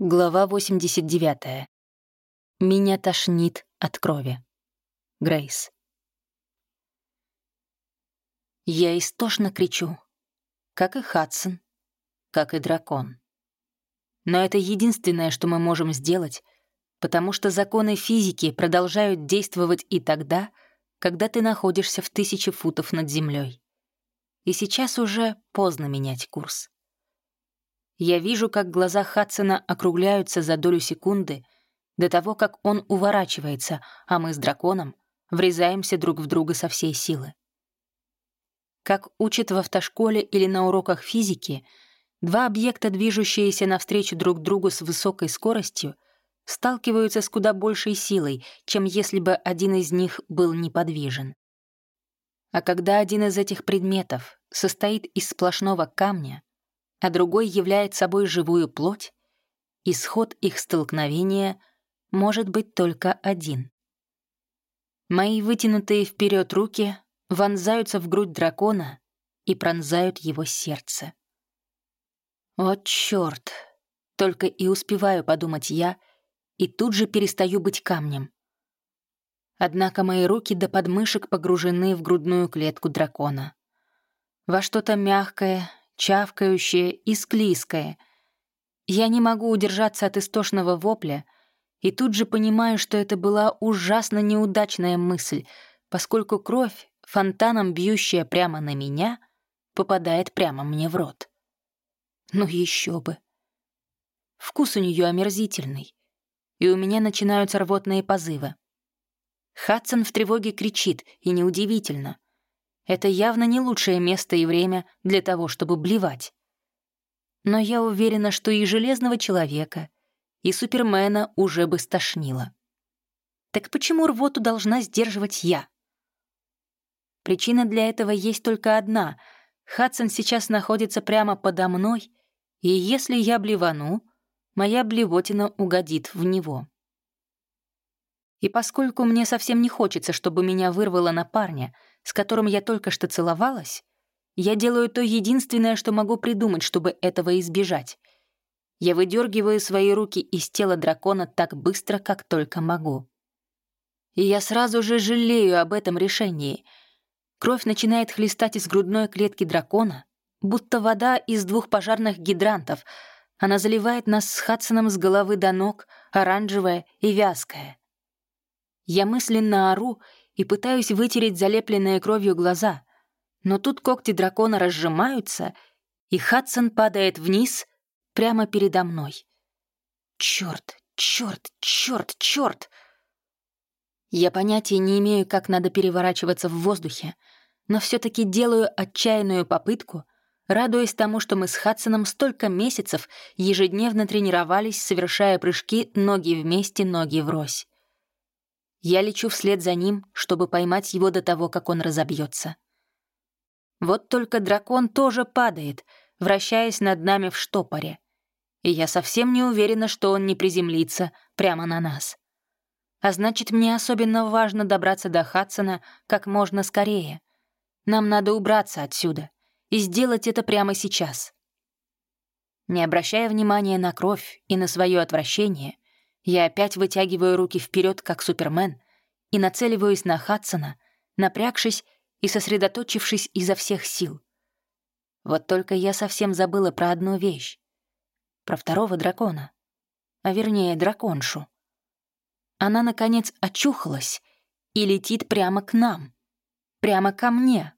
Глава 89. Меня тошнит от крови. Грейс. Я истошно кричу, как и Хадсон, как и дракон. Но это единственное, что мы можем сделать, потому что законы физики продолжают действовать и тогда, когда ты находишься в тысячи футов над землей. И сейчас уже поздно менять курс. Я вижу, как глаза Хадсона округляются за долю секунды до того, как он уворачивается, а мы с драконом врезаемся друг в друга со всей силы. Как учат в автошколе или на уроках физики, два объекта, движущиеся навстречу друг другу с высокой скоростью, сталкиваются с куда большей силой, чем если бы один из них был неподвижен. А когда один из этих предметов состоит из сплошного камня, а другой являет собой живую плоть, исход их столкновения может быть только один. Мои вытянутые вперед руки вонзаются в грудь дракона и пронзают его сердце. О, черт! Только и успеваю подумать я, и тут же перестаю быть камнем. Однако мои руки до подмышек погружены в грудную клетку дракона. Во что-то мягкое, чавкающее и склизкое. Я не могу удержаться от истошного вопля и тут же понимаю, что это была ужасно неудачная мысль, поскольку кровь, фонтаном бьющая прямо на меня, попадает прямо мне в рот. Ну еще бы. Вкус у нее омерзительный, и у меня начинаются рвотные позывы. Хадсон в тревоге кричит, и неудивительно — это явно не лучшее место и время для того, чтобы блевать. Но я уверена, что и Железного Человека, и Супермена уже бы стошнило. Так почему рвоту должна сдерживать я? Причина для этого есть только одна. Хадсон сейчас находится прямо подо мной, и если я блевану, моя блевотина угодит в него. И поскольку мне совсем не хочется, чтобы меня вырвало на парня — с которым я только что целовалась, я делаю то единственное, что могу придумать, чтобы этого избежать. Я выдергиваю свои руки из тела дракона так быстро, как только могу. И я сразу же жалею об этом решении. Кровь начинает хлестать из грудной клетки дракона, будто вода из двух пожарных гидрантов. Она заливает нас с Хадсоном с головы до ног, оранжевая и вязкая. Я мысленно ору и пытаюсь вытереть залепленные кровью глаза. Но тут когти дракона разжимаются, и Хадсон падает вниз прямо передо мной. Чёрт, чёрт, чёрт, чёрт! Я понятия не имею, как надо переворачиваться в воздухе, но все таки делаю отчаянную попытку, радуясь тому, что мы с Хадсоном столько месяцев ежедневно тренировались, совершая прыжки ноги вместе, ноги врозь. Я лечу вслед за ним, чтобы поймать его до того, как он разобьется. Вот только дракон тоже падает, вращаясь над нами в штопоре. И я совсем не уверена, что он не приземлится прямо на нас. А значит, мне особенно важно добраться до Хадсона как можно скорее. Нам надо убраться отсюда. И сделать это прямо сейчас. Не обращая внимания на кровь и на свое отвращение, я опять вытягиваю руки вперед, как Супермен, и нацеливаюсь на Хадсона, напрягшись и сосредоточившись изо всех сил. Вот только я совсем забыла про одну вещь. Про второго дракона. А вернее, драконшу. Она, наконец, очухалась и летит прямо к нам. Прямо ко мне.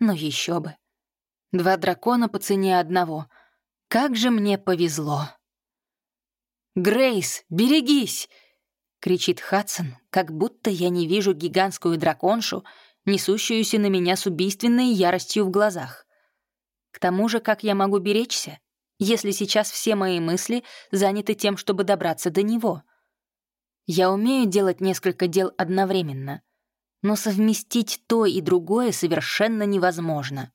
Ну еще бы. Два дракона по цене одного. Как же мне повезло. «Грейс, берегись!» — кричит Хадсон, как будто я не вижу гигантскую драконшу, несущуюся на меня с убийственной яростью в глазах. К тому же, как я могу беречься, если сейчас все мои мысли заняты тем, чтобы добраться до него? Я умею делать несколько дел одновременно, но совместить то и другое совершенно невозможно.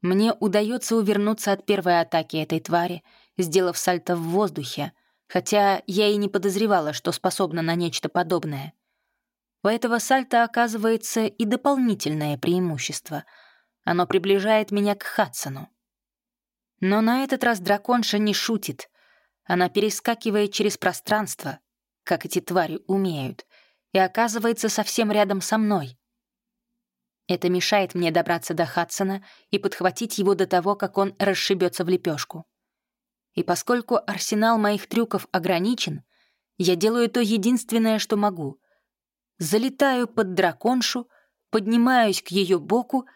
Мне удается увернуться от первой атаки этой твари — сделав сальто в воздухе, хотя я и не подозревала, что способна на нечто подобное. У этого сальта оказывается и дополнительное преимущество. Оно приближает меня к Хадсону. Но на этот раз драконша не шутит. Она перескакивает через пространство, как эти твари умеют, и оказывается совсем рядом со мной. Это мешает мне добраться до Хадсона и подхватить его до того, как он расшибется в лепешку. И поскольку арсенал моих трюков ограничен, я делаю то единственное, что могу. Залетаю под драконшу, поднимаюсь к ее боку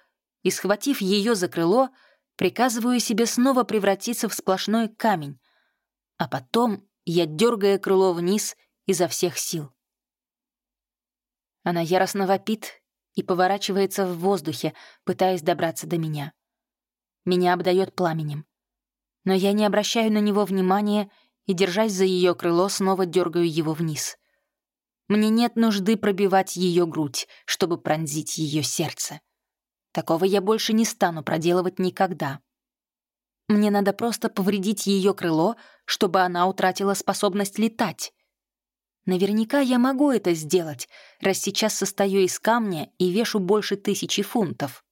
и, схватив ее за крыло, приказываю себе снова превратиться в сплошной камень, а потом я дергаю крыло вниз изо всех сил. Она яростно вопит и поворачивается в воздухе, пытаясь добраться до меня. Меня обдает пламенем. Но я не обращаю на него внимания и, держась за ее крыло, снова дергаю его вниз. Мне нет нужды пробивать ее грудь, чтобы пронзить ее сердце. Такого я больше не стану проделывать никогда. Мне надо просто повредить ее крыло, чтобы она утратила способность летать. Наверняка я могу это сделать, раз сейчас состою из камня и вешу больше тысячи фунтов.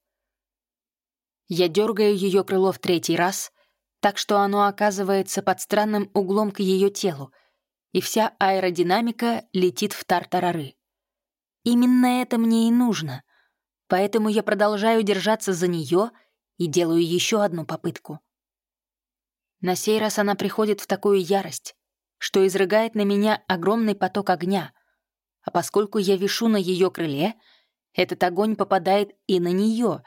Я дергаю ее крыло в третий раз, так что оно оказывается под странным углом к ее телу, и вся аэродинамика летит в тартарары. Именно это мне и нужно — поэтому я продолжаю держаться за нее и делаю еще одну попытку. На сей раз она приходит в такую ярость, что изрыгает на меня огромный поток огня, а поскольку я вишу на ее крыле, этот огонь попадает и на нее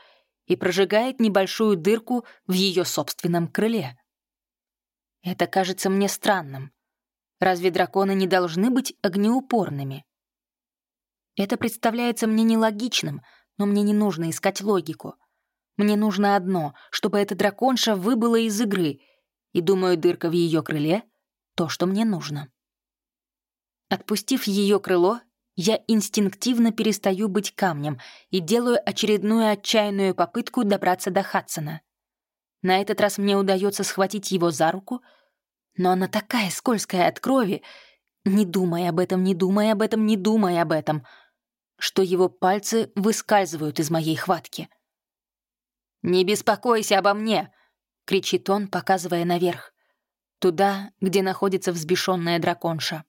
и прожигает небольшую дырку в ее собственном крыле. Это кажется мне странным. Разве драконы не должны быть огнеупорными? Это представляется мне нелогичным, но мне не нужно искать логику. Мне нужно одно, чтобы эта драконша выбыла из игры, и, думаю, дырка в ее крыле — то, что мне нужно. Отпустив ее крыло, я инстинктивно перестаю быть камнем и делаю очередную отчаянную попытку добраться до Хадсона. На этот раз мне удается схватить его за руку, но она такая скользкая от крови, не думай об этом, не думай об этом, не думай об этом — что его пальцы выскальзывают из моей хватки. «Не беспокойся обо мне!» — кричит он, показывая наверх. Туда, где находится взбешенная драконша.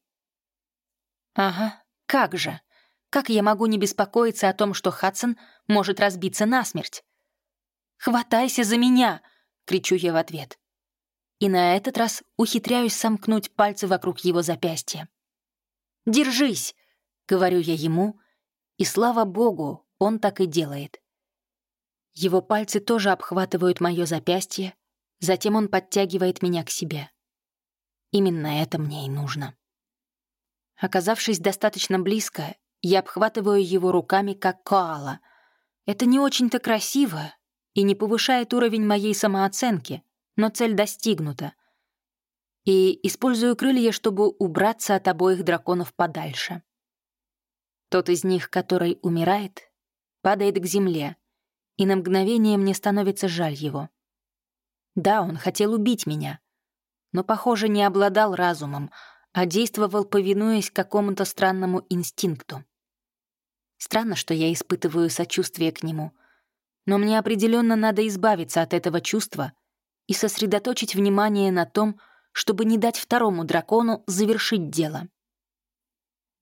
«Ага, как же! Как я могу не беспокоиться о том, что Хадсон может разбиться насмерть?» «Хватайся за меня!» — кричу я в ответ. И на этот раз ухитряюсь сомкнуть пальцы вокруг его запястья. «Держись!» — говорю я ему, и слава богу, он так и делает. Его пальцы тоже обхватывают мое запястье, затем он подтягивает меня к себе. Именно это мне и нужно. Оказавшись достаточно близко, я обхватываю его руками, как коала. Это не очень-то красиво и не повышает уровень моей самооценки, но цель достигнута. И использую крылья, чтобы убраться от обоих драконов подальше. Тот из них, который умирает, падает к земле, и на мгновение мне становится жаль его. Да, он хотел убить меня, но, похоже, не обладал разумом, а действовал, повинуясь какому-то странному инстинкту. Странно, что я испытываю сочувствие к нему, но мне определенно надо избавиться от этого чувства и сосредоточить внимание на том, чтобы не дать второму дракону завершить дело.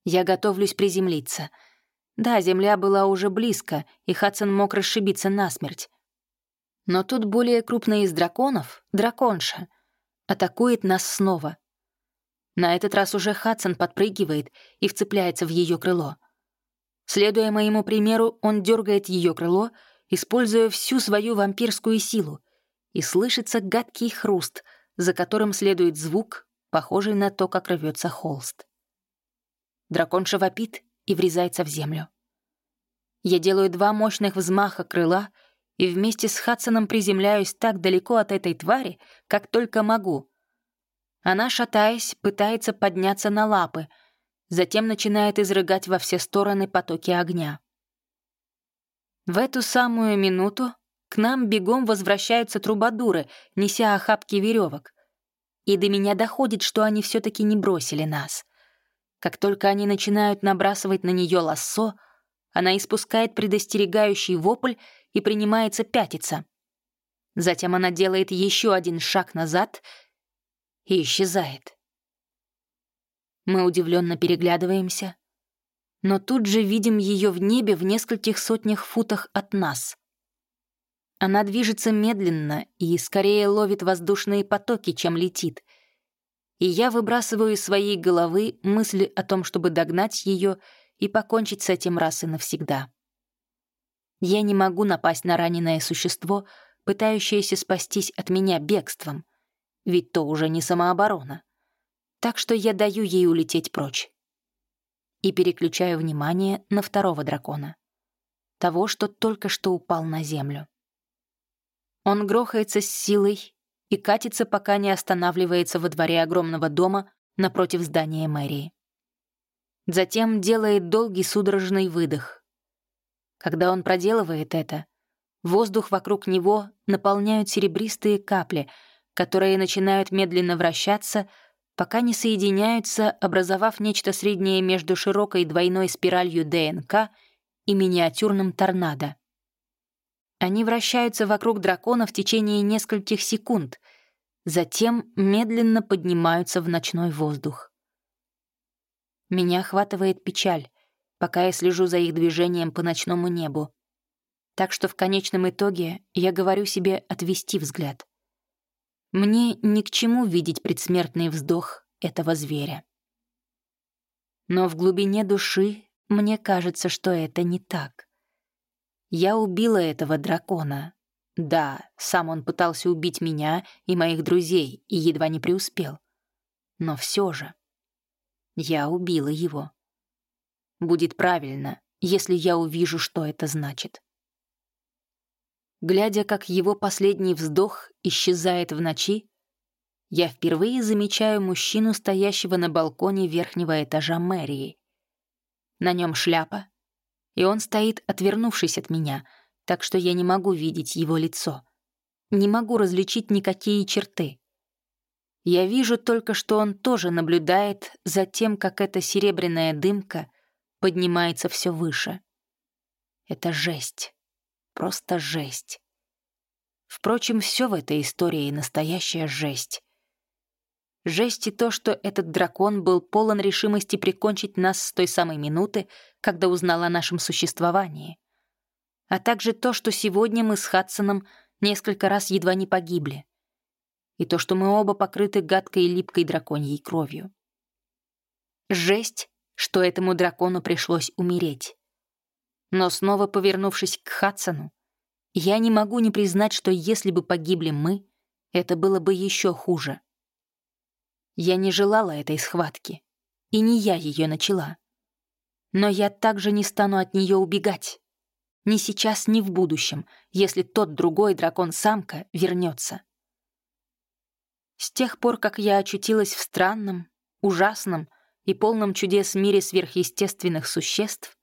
Я готовлюсь приземлиться. Да, земля была уже близко, и Хадсон мог расшибиться насмерть. Но тут более крупный из драконов, драконша, атакует нас снова. На этот раз уже Хадсон подпрыгивает и вцепляется в ее крыло. Следуя моему примеру, он дергает ее крыло, используя всю свою вампирскую силу, и слышится гадкий хруст, за которым следует звук, похожий на то, как рвется холст. Драконша вопит и врезается в землю. Я делаю два мощных взмаха крыла и вместе с Хадсоном приземляюсь так далеко от этой твари, как только могу. Она, шатаясь, пытается подняться на лапы, затем начинает изрыгать во все стороны потоки огня. В эту самую минуту к нам бегом возвращаются трубадуры, неся охапки веревок. И до меня доходит, что они все таки не бросили нас — как только они начинают набрасывать на нее лассо, она испускает предостерегающий вопль и принимается пятиться. Затем она делает еще один шаг назад и исчезает. Мы удивленно переглядываемся, но тут же видим ее в небе в нескольких сотнях футах от нас. Она движется медленно и скорее ловит воздушные потоки, чем летит. И я выбрасываю из своей головы мысли о том, чтобы догнать ее и покончить с этим раз и навсегда. Я не могу напасть на раненое существо — пытающаяся спастись от меня бегством. Ведь то уже не самооборона. Так что я даю ей улететь прочь. И переключаю внимание на второго дракона. Того, что только что упал на землю. Он грохается с силой и катится, пока не останавливается во дворе огромного дома напротив здания мэрии. Затем делает долгий судорожный выдох. Когда он проделывает это, Воздух вокруг него наполняют серебристые капли, которые начинают медленно вращаться, пока не соединяются, образовав нечто среднее между широкой двойной спиралью ДНК и миниатюрным торнадо. Они вращаются вокруг дракона в течение нескольких секунд, затем медленно поднимаются в ночной воздух. Меня охватывает печаль, пока я слежу за их движением по ночному небу. Так что в конечном итоге я говорю себе отвести взгляд. Мне ни к чему видеть предсмертный вздох этого зверя. Но в глубине души мне кажется, что это не так. Я убила этого дракона. Да, сам он пытался убить меня и моих друзей и едва не преуспел. Но все же я убила его. Будет правильно, если я увижу, что это значит глядя, как его последний вздох исчезает в ночи, я впервые замечаю мужчину, стоящего на балконе верхнего этажа мэрии. На нем шляпа, и он стоит, отвернувшись от меня, так что я не могу видеть его лицо. Не могу различить никакие черты. Я вижу только, что он тоже наблюдает за тем, как эта серебряная дымка поднимается все выше. Это жесть. Просто жесть. Впрочем, все в этой истории настоящая жесть. Жесть и то, что этот дракон был полон решимости прикончить нас с той самой минуты, когда узнал о нашем существовании. А также то, что сегодня мы с Хадсоном несколько раз едва не погибли. И то, что мы оба покрыты гадкой и липкой драконьей кровью. Жесть, что этому дракону пришлось умереть. Но снова повернувшись к Хадсону, я не могу не признать, что если бы погибли мы, это было бы еще хуже. Я не желала этой схватки, и не я ее начала. Но я также не стану от нее убегать. Ни сейчас, ни в будущем, если тот другой дракон-самка вернется. С тех пор, как я очутилась в странном, ужасном и полном чудес мире сверхъестественных существ,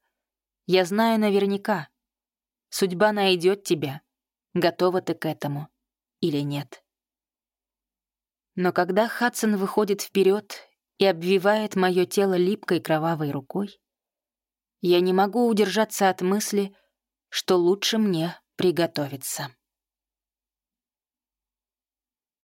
я знаю наверняка, судьба найдет тебя, готова ты к этому или нет. Но когда Хадсон выходит вперед и обвивает мое тело липкой кровавой рукой, я не могу удержаться от мысли, что лучше мне приготовиться.